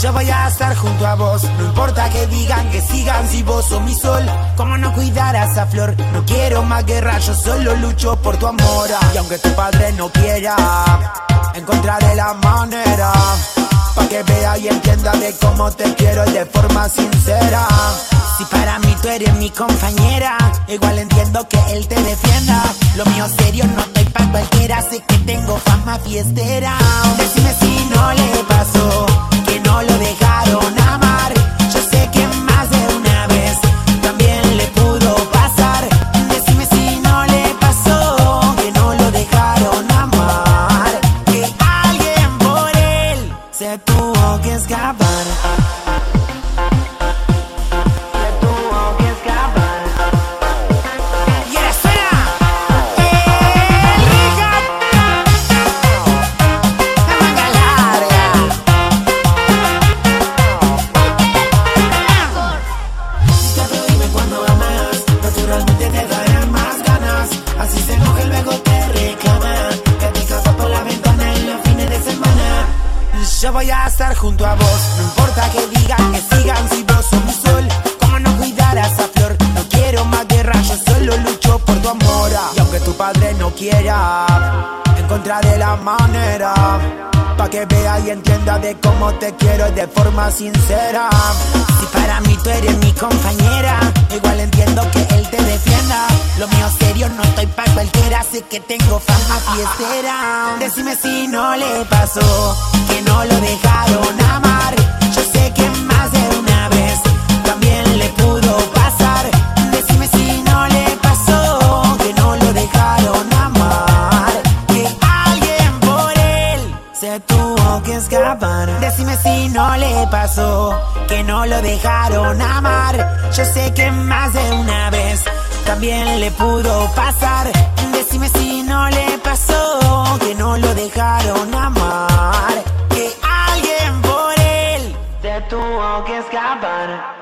Yo voy a estar junto a vos, no importa que digan que sigan si vos sos mi sol. ¿Cómo no cuidar a esa flor? No quiero más guerra, yo solo lucho por tu amor. Y aunque tu padre no quiera, encontraré la manera. Pa' que vea y entienda de cómo te quiero de forma sincera. Si para mí tú eres mi compañera, igual entiendo que él te defienda. Lo mío serio, no estoy pa' cualquiera, sé que tengo fama fiestera. Decime si no le pasó, se tuvo que Yo voy a estar junto a vos, no importa que digan que sigan si vos sos mi sol. ¿Cómo no cuidar a flor? No quiero más guerra, yo solo lucho por tu amor. Y aunque tu padre no quiera, encontraré la manera. Pa' que vea y entienda de cómo te quiero de forma sincera. Si para mí tú eres mi compañera, igual entiendo que él te defienda. Lo mío serio, no estoy pa' cualquiera, sé que tengo fama fiestera. Decime si no le pasó, que no lo dejaron amar. Yo sé que más de una vez también le pudo pasar. Decime si no le pasó, que no lo dejaron amar. Que alguien por él se tuvo que escapar. Decime si no le pasó, que no lo dejaron amar. Yo sé que más de una vez también le pudo pasar. Decime si no le pasó, que no lo dejaron amar. Que alguien